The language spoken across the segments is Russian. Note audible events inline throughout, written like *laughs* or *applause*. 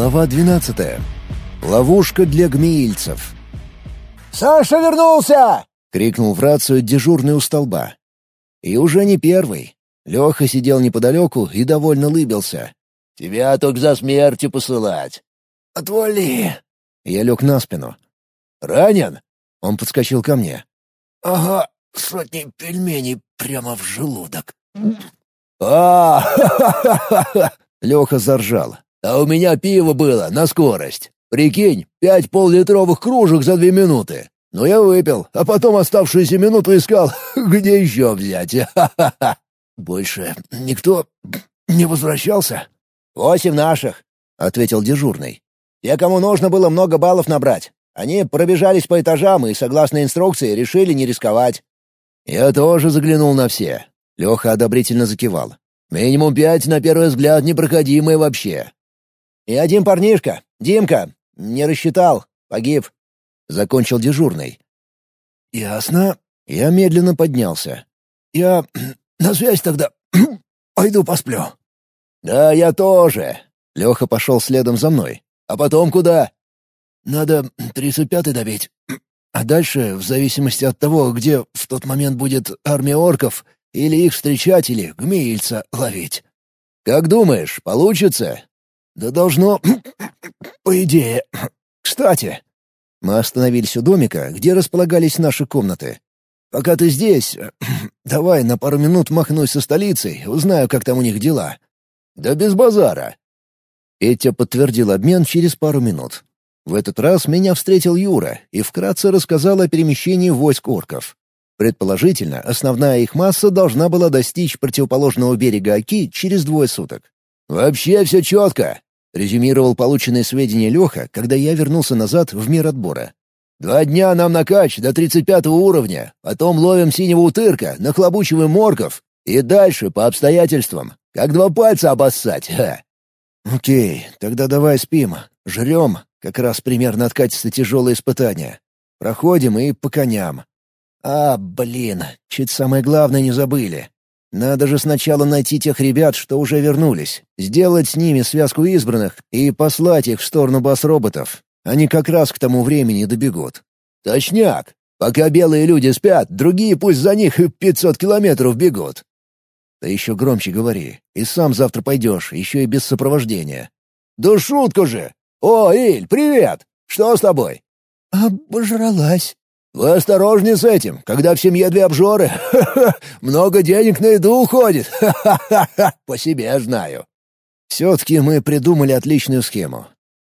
Глава 12. Ловушка для гмеильцев. «Саша вернулся!» — крикнул в рацию дежурный у столба. И уже не первый. Леха сидел неподалеку и довольно лыбился. «Тебя только за смертью посылать». «Отвали!» Я лег на спину. «Ранен?» Он подскочил ко мне. «Ага, сотни пельменей прямо в желудок». а Леха заржал. «А у меня пиво было на скорость. Прикинь, пять поллитровых кружек за две минуты. Но я выпил, а потом оставшуюся минуту искал, *laughs* где еще взять. *laughs* Больше никто не возвращался?» «Восемь наших», — ответил дежурный. «Те, кому нужно было много баллов набрать. Они пробежались по этажам и, согласно инструкции, решили не рисковать». «Я тоже заглянул на все». Леха одобрительно закивал. «Минимум пять, на первый взгляд, непроходимые вообще. И один парнишка, Димка, не рассчитал, погиб. Закончил дежурный. Ясно. Я медленно поднялся. Я *clears throat* на связь тогда *clears throat* пойду посплю. Да, я тоже. Леха пошел следом за мной. А потом куда? Надо *clears throat* тридцать пятый добить. А дальше, в зависимости от того, где в тот момент будет армия орков, или их встречать, или гмеильца ловить. Как думаешь, получится? Да должно... *coughs* по идее. *coughs* Кстати, мы остановились у домика, где располагались наши комнаты. Пока ты здесь, *coughs* давай на пару минут махнусь со столицей, узнаю, как там у них дела. Да без базара. Петя подтвердил обмен через пару минут. В этот раз меня встретил Юра и вкратце рассказал о перемещении войск орков. Предположительно, основная их масса должна была достичь противоположного берега Оки через двое суток. «Вообще все четко», — резюмировал полученные сведения Леха, когда я вернулся назад в мир отбора. «Два дня нам накач до тридцать пятого уровня, потом ловим синего утырка, нахлобучиваем морков и дальше по обстоятельствам. Как два пальца обоссать, ха!» «Окей, тогда давай спим, жрем, как раз примерно откатится тяжелое испытание. Проходим и по коням. А, блин, чуть самое главное не забыли. Надо же сначала найти тех ребят, что уже вернулись, сделать с ними связку избранных и послать их в сторону бас-роботов. Они как раз к тому времени добегут. «Точняк! Пока белые люди спят, другие пусть за них пятьсот километров бегут!» «Ты еще громче говори, и сам завтра пойдешь, еще и без сопровождения». «Да шутку же! О, Иль, привет! Что с тобой?» «Обожралась», «Вы осторожнее с этим, когда в семье две обжоры. *laughs* Много денег на еду уходит. *laughs* По себе знаю». Все-таки мы придумали отличную схему.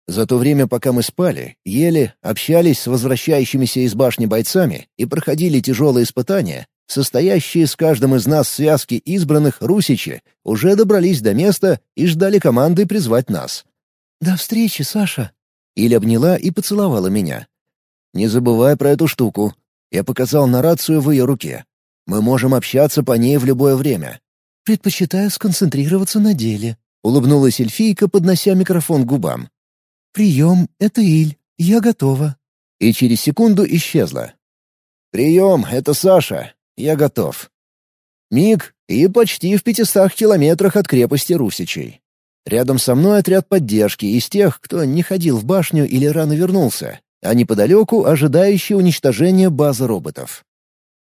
За то время, пока мы спали, ели, общались с возвращающимися из башни бойцами и проходили тяжелые испытания, состоящие с каждым из нас связки избранных русичи, уже добрались до места и ждали команды призвать нас. «До встречи, Саша!» Иля обняла и поцеловала меня. Не забывай про эту штуку. Я показал на рацию в ее руке. Мы можем общаться по ней в любое время. Предпочитаю сконцентрироваться на деле. Улыбнулась эльфийка, поднося микрофон к губам. «Прием, это Иль. Я готова». И через секунду исчезла. «Прием, это Саша. Я готов». Миг, и почти в пятистах километрах от крепости Русичей. Рядом со мной отряд поддержки из тех, кто не ходил в башню или рано вернулся, а неподалеку ожидающие уничтожения базы роботов.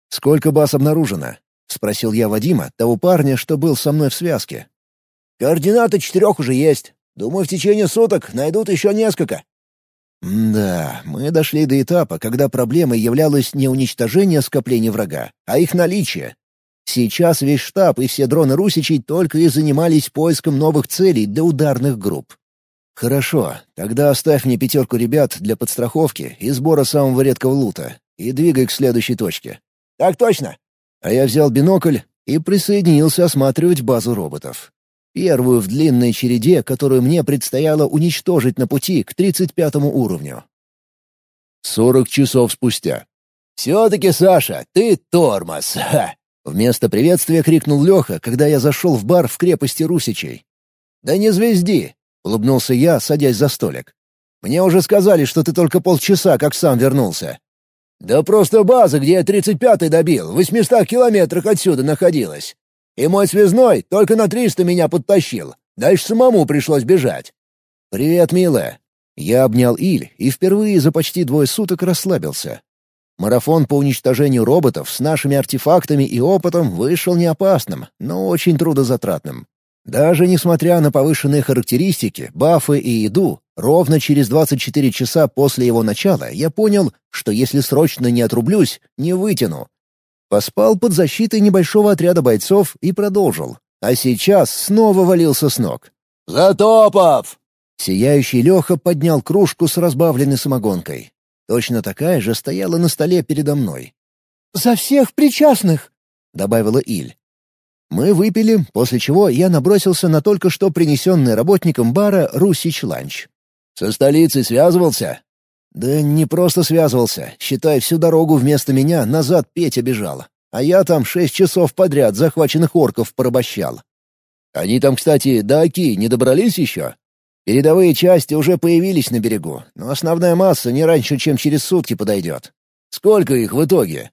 «Сколько баз обнаружено?» — спросил я Вадима, того парня, что был со мной в связке. «Координаты четырех уже есть. Думаю, в течение суток найдут еще несколько». да, мы дошли до этапа, когда проблемой являлось не уничтожение скоплений врага, а их наличие. Сейчас весь штаб и все дроны Русичей только и занимались поиском новых целей для ударных групп. «Хорошо, тогда оставь мне пятерку ребят для подстраховки и сбора самого редкого лута, и двигай к следующей точке». «Так точно!» А я взял бинокль и присоединился осматривать базу роботов. Первую в длинной череде, которую мне предстояло уничтожить на пути к 35-му уровню. Сорок часов спустя. «Все-таки, Саша, ты тормоз!» *laughs* Ха! Вместо приветствия крикнул Леха, когда я зашел в бар в крепости Русичей. «Да не звезди! — улыбнулся я, садясь за столик. «Мне уже сказали, что ты только полчаса как сам вернулся». «Да просто база, где я тридцать пятый добил, в восьмистах километрах отсюда находилась. И мой связной только на триста меня подтащил. Дальше самому пришлось бежать». «Привет, милая!» Я обнял Иль и впервые за почти двое суток расслабился. Марафон по уничтожению роботов с нашими артефактами и опытом вышел не опасным, но очень трудозатратным. Даже несмотря на повышенные характеристики, бафы и еду, ровно через 24 часа после его начала я понял, что если срочно не отрублюсь, не вытяну. Поспал под защитой небольшого отряда бойцов и продолжил. А сейчас снова валился с ног. «Затопов!» Сияющий Леха поднял кружку с разбавленной самогонкой. Точно такая же стояла на столе передо мной. «За всех причастных!» — добавила Иль. Мы выпили, после чего я набросился на только что принесенный работником бара Русич ланч. «Со столицей связывался?» «Да не просто связывался. Считай, всю дорогу вместо меня назад Петя бежал. А я там шесть часов подряд захваченных орков порабощал. Они там, кстати, до Оки не добрались еще?» Передовые части уже появились на берегу, но основная масса не раньше, чем через сутки подойдет. Сколько их в итоге?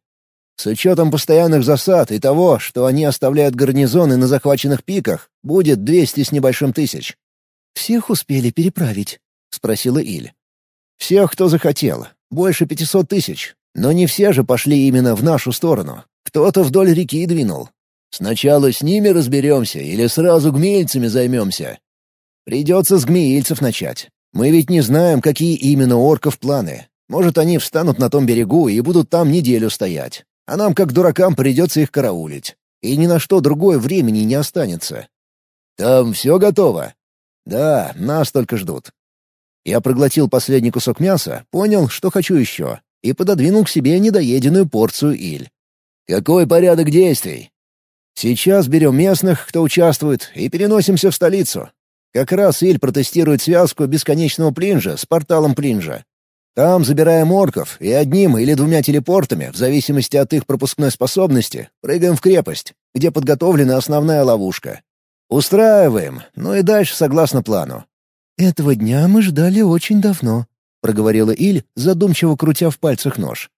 С учетом постоянных засад и того, что они оставляют гарнизоны на захваченных пиках, будет 200 с небольшим тысяч. «Всех успели переправить?» — спросила Иль. «Всех, кто захотел. Больше 500 тысяч. Но не все же пошли именно в нашу сторону. Кто-то вдоль реки двинул. Сначала с ними разберемся или сразу гмельцами займемся?» Придется с гмеильцев начать. Мы ведь не знаем, какие именно орков планы. Может, они встанут на том берегу и будут там неделю стоять. А нам, как дуракам, придется их караулить. И ни на что другое времени не останется. Там все готово? Да, нас только ждут. Я проглотил последний кусок мяса, понял, что хочу еще, и пододвинул к себе недоеденную порцию иль. Какой порядок действий? Сейчас берем местных, кто участвует, и переносимся в столицу. Как раз Иль протестирует связку бесконечного плинжа с порталом плинжа. Там забираем орков и одним или двумя телепортами, в зависимости от их пропускной способности, прыгаем в крепость, где подготовлена основная ловушка. Устраиваем, ну и дальше согласно плану. «Этого дня мы ждали очень давно», — проговорила Иль, задумчиво крутя в пальцах нож.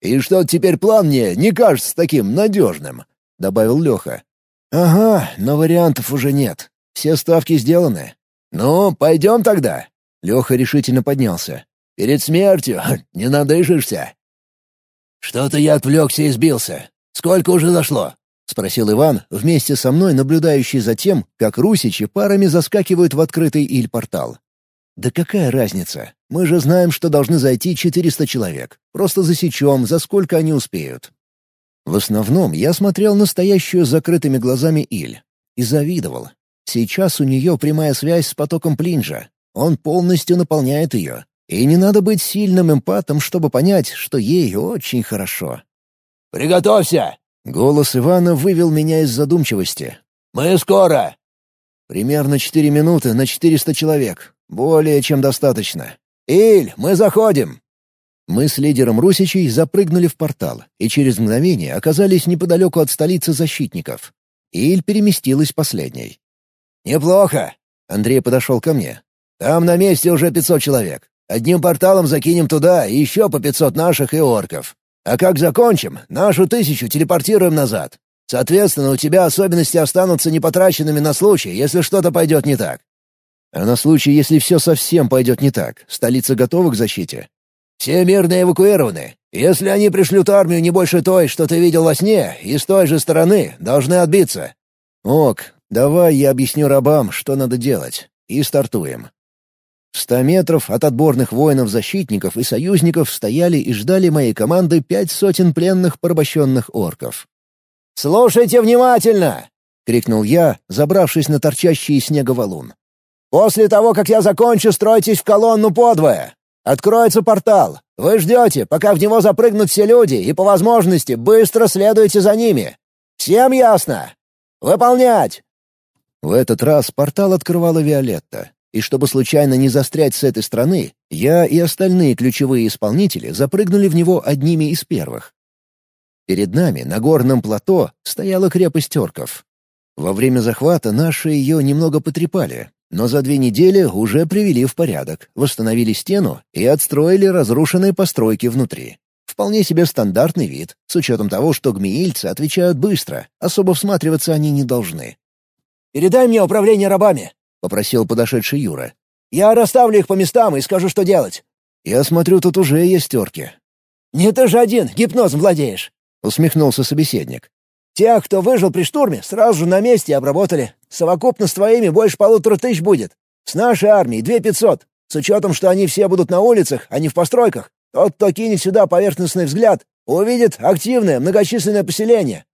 «И что теперь план мне не кажется таким надежным», — добавил Леха. «Ага, но вариантов уже нет. Все ставки сделаны. Ну, пойдем тогда. Леха решительно поднялся. Перед смертью *laughs* не надышишься. Что-то я отвлекся и сбился. Сколько уже зашло? — спросил Иван, вместе со мной наблюдающий за тем, как русичи парами заскакивают в открытый иль-портал. «Да какая разница? Мы же знаем, что должны зайти 400 человек. Просто засечем, за сколько они успеют». В основном я смотрел настоящую закрытыми глазами Иль и завидовал. Сейчас у нее прямая связь с потоком Плинжа. Он полностью наполняет ее. И не надо быть сильным эмпатом, чтобы понять, что ей очень хорошо. «Приготовься!» — голос Ивана вывел меня из задумчивости. «Мы скоро!» «Примерно четыре минуты на четыреста человек. Более чем достаточно. Иль, мы заходим!» Мы с лидером Русичей запрыгнули в портал и через мгновение оказались неподалеку от столицы защитников. Иль переместилась последней. «Неплохо!» — Андрей подошел ко мне. «Там на месте уже пятьсот человек. Одним порталом закинем туда и еще по пятьсот наших и орков. А как закончим, нашу тысячу телепортируем назад. Соответственно, у тебя особенности останутся непотраченными на случай, если что-то пойдет не так». «А на случай, если все совсем пойдет не так, столица готова к защите?» «Все мирно эвакуированы. Если они пришлют армию не больше той, что ты видел во сне, и с той же стороны, должны отбиться». «Ок, Давай я объясню рабам, что надо делать. И стартуем. В ста метров от отборных воинов-защитников и союзников стояли и ждали моей команды пять сотен пленных порабощенных орков. «Слушайте внимательно!» — крикнул я, забравшись на торчащий из снега валун. «После того, как я закончу, стройтесь в колонну подвое. Откроется портал. Вы ждете, пока в него запрыгнут все люди, и по возможности быстро следуйте за ними. Всем ясно? Выполнять!» В этот раз портал открывала Виолетта, и чтобы случайно не застрять с этой стороны, я и остальные ключевые исполнители запрыгнули в него одними из первых. Перед нами на горном плато стояла крепость орков. Во время захвата наши ее немного потрепали, но за две недели уже привели в порядок, восстановили стену и отстроили разрушенные постройки внутри. Вполне себе стандартный вид, с учетом того, что гмеильцы отвечают быстро, особо всматриваться они не должны. «Передай мне управление рабами», — попросил подошедший Юра. Я расставлю их по местам и скажу, что делать». «Я смотрю, тут уже есть терки». «Не ты же один, гипнозом владеешь», — усмехнулся собеседник. «Тех, кто выжил при штурме, сразу же на месте обработали. Совокупно с твоими больше полутора тысяч будет. С нашей армией две пятьсот. С учетом, что они все будут на улицах, а не в постройках. Тот, кто кинет сюда поверхностный взгляд, увидит активное многочисленное поселение».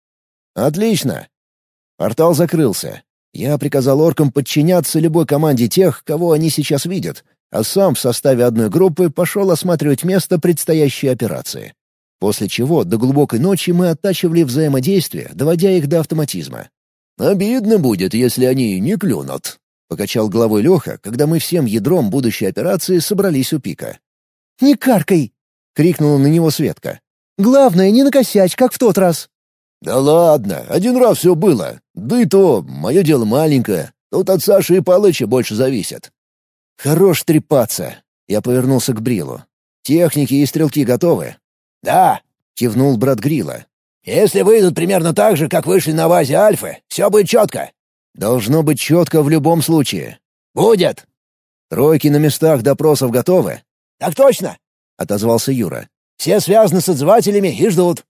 «Отлично». Портал закрылся. Я приказал оркам подчиняться любой команде тех, кого они сейчас видят, а сам в составе одной группы пошел осматривать место предстоящей операции. После чего до глубокой ночи мы оттачивали взаимодействие, доводя их до автоматизма. «Обидно будет, если они не клюнут», — покачал головой Леха, когда мы всем ядром будущей операции собрались у пика. «Не каркай!» — крикнула на него Светка. «Главное, не накосячь, как в тот раз». «Да ладно, один раз все было. Да и то, мое дело маленькое. Тут от Саши и Палыча больше зависит». «Хорош трепаться!» — я повернулся к Брилу. «Техники и стрелки готовы?» «Да!» — кивнул брат Грила. «Если выйдут примерно так же, как вышли на базе Альфы, все будет четко». «Должно быть четко в любом случае». «Будет!» «Тройки на местах допросов готовы?» «Так точно!» — отозвался Юра. «Все связаны с отзывателями и ждут».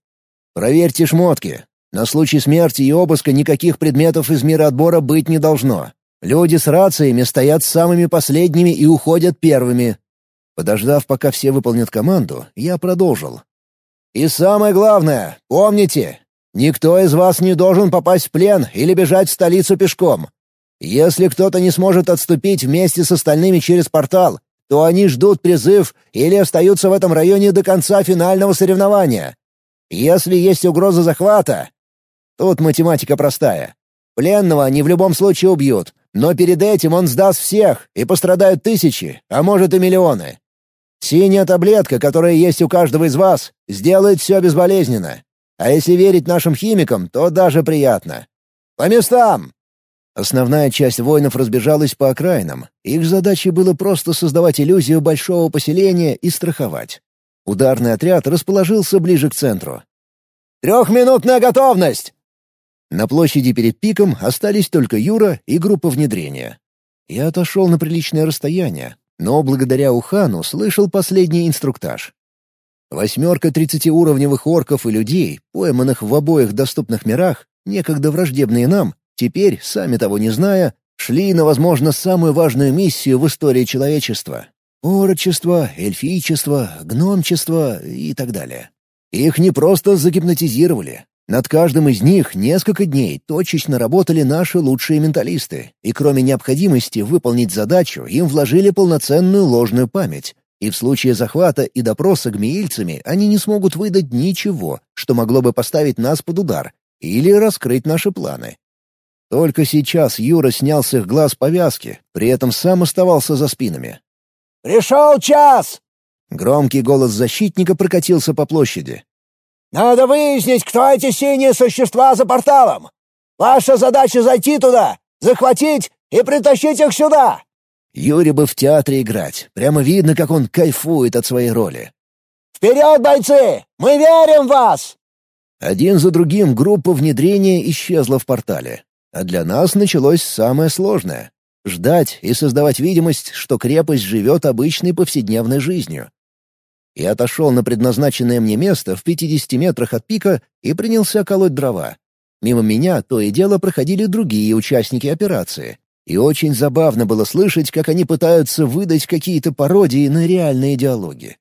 «Проверьте шмотки. На случай смерти и обыска никаких предметов из мира отбора быть не должно. Люди с рациями стоят самыми последними и уходят первыми». Подождав, пока все выполнят команду, я продолжил. «И самое главное, помните, никто из вас не должен попасть в плен или бежать в столицу пешком. Если кто-то не сможет отступить вместе с остальными через портал, то они ждут призыв или остаются в этом районе до конца финального соревнования. Если есть угроза захвата... Тут математика простая. Пленного они в любом случае убьют, но перед этим он сдаст всех, и пострадают тысячи, а может и миллионы. Синяя таблетка, которая есть у каждого из вас, сделает все безболезненно. А если верить нашим химикам, то даже приятно. По местам! Основная часть воинов разбежалась по окраинам. Их задачей было просто создавать иллюзию большого поселения и страховать. Ударный отряд расположился ближе к центру. «Трехминутная готовность!» На площади перед пиком остались только Юра и группа внедрения. Я отошел на приличное расстояние, но благодаря Ухану слышал последний инструктаж. Восьмерка тридцатиуровневых орков и людей, пойманных в обоих доступных мирах, некогда враждебные нам, теперь, сами того не зная, шли на, возможно, самую важную миссию в истории человечества — орочество, эльфичество, гномчество и так далее. Их не просто загипнотизировали, над каждым из них несколько дней точечно работали наши лучшие менталисты, и кроме необходимости выполнить задачу, им вложили полноценную ложную память. И в случае захвата и допроса гмеильцами они не смогут выдать ничего, что могло бы поставить нас под удар или раскрыть наши планы. Только сейчас Юра снял с их глаз повязки, при этом сам оставался за спинами. «Пришел час!» Громкий голос защитника прокатился по площади. Надо выяснить, кто эти синие существа за порталом. Ваша задача зайти туда, захватить и притащить их сюда!» Юре бы в театре играть. Прямо видно, как он кайфует от своей роли. «Вперед, бойцы! Мы верим в вас!» Один за другим группа внедрения исчезла в портале. А для нас началось самое сложное — ждать и создавать видимость, что крепость живет обычной повседневной жизнью и отошел на предназначенное мне место в 50 метрах от пика и принялся колоть дрова. Мимо меня то и дело проходили другие участники операции. И очень забавно было слышать, как они пытаются выдать какие-то пародии на реальные диалоги.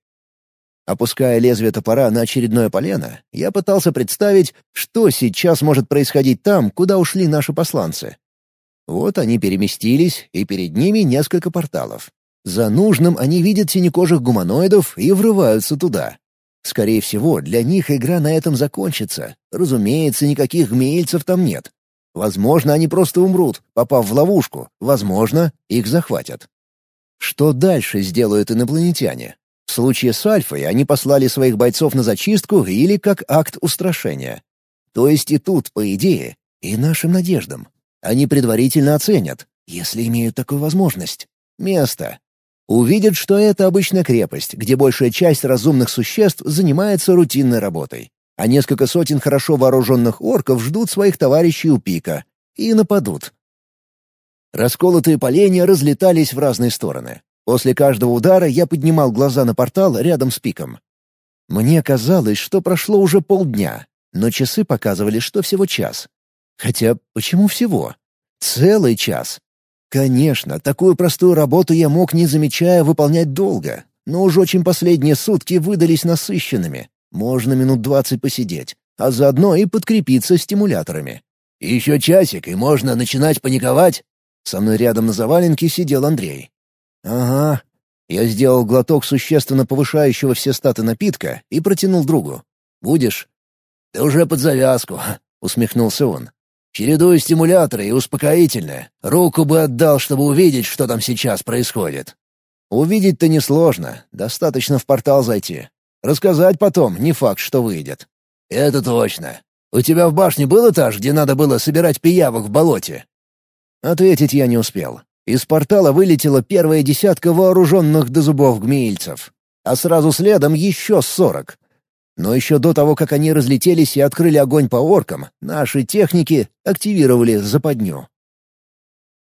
Опуская лезвие топора на очередное полено, я пытался представить, что сейчас может происходить там, куда ушли наши посланцы. Вот они переместились, и перед ними несколько порталов. За нужным они видят синекожих гуманоидов и врываются туда. Скорее всего, для них игра на этом закончится. Разумеется, никаких гмеильцев там нет. Возможно, они просто умрут, попав в ловушку. Возможно, их захватят. Что дальше сделают инопланетяне? В случае с Альфой они послали своих бойцов на зачистку или как акт устрашения. То есть и тут, по идее, и нашим надеждам. Они предварительно оценят, если имеют такую возможность, место, Увидят, что это обычная крепость, где большая часть разумных существ занимается рутинной работой, а несколько сотен хорошо вооруженных орков ждут своих товарищей у пика и нападут. Расколотые поленья разлетались в разные стороны. После каждого удара я поднимал глаза на портал рядом с пиком. Мне казалось, что прошло уже полдня, но часы показывали, что всего час. Хотя почему всего? Целый час. Конечно, такую простую работу я мог, не замечая, выполнять долго, но уж очень последние сутки выдались насыщенными. Можно минут двадцать посидеть, а заодно и подкрепиться стимуляторами. «Еще часик, и можно начинать паниковать?» Со мной рядом на заваленке сидел Андрей. «Ага». Я сделал глоток существенно повышающего все статы напитка и протянул другу. «Будешь?» «Ты уже под завязку», — усмехнулся он. «Чередую стимуляторы и успокоительное. Руку бы отдал, чтобы увидеть, что там сейчас происходит». «Увидеть-то несложно. Достаточно в портал зайти. Рассказать потом не факт, что выйдет». «Это точно. У тебя в башне был этаж, где надо было собирать пиявок в болоте?» Ответить я не успел. Из портала вылетела первая десятка вооруженных до зубов гмеильцев, а сразу следом еще сорок. Но еще до того, как они разлетелись и открыли огонь по оркам, наши техники активировали западню.